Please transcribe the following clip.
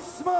A